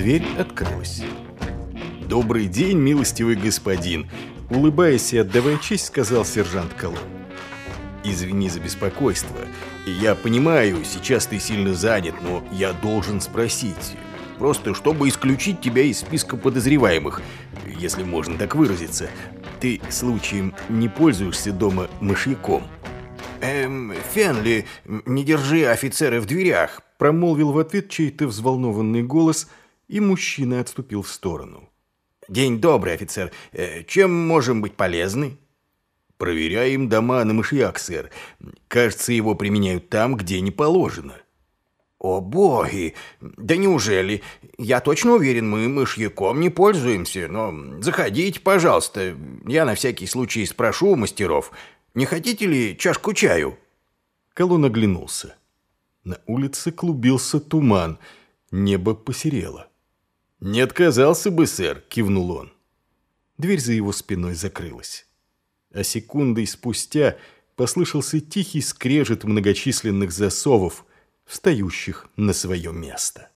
Дверь открылась. «Добрый день, милостивый господин!» Улыбаясь и отдавая честь, сказал сержант Колон. «Извини за беспокойство. Я понимаю, сейчас ты сильно занят, но я должен спросить. Просто чтобы исключить тебя из списка подозреваемых, если можно так выразиться. Ты, случаем, не пользуешься дома мышьяком?» «Эм, Фенли, не держи офицера в дверях», промолвил в ответ чей-то взволнованный голос, и мужчина отступил в сторону. «День добрый, офицер. Э, чем можем быть полезны?» «Проверяем дома на мышьяк, сэр. Кажется, его применяют там, где не положено». «О боги! Да неужели? Я точно уверен, мы мышьяком не пользуемся, но заходите, пожалуйста. Я на всякий случай спрошу у мастеров. Не хотите ли чашку чаю?» Колон оглянулся. На улице клубился туман, небо посерело. «Не отказался бы, сэр», — кивнул он. Дверь за его спиной закрылась. А секундой спустя послышался тихий скрежет многочисленных засовов, встающих на свое место.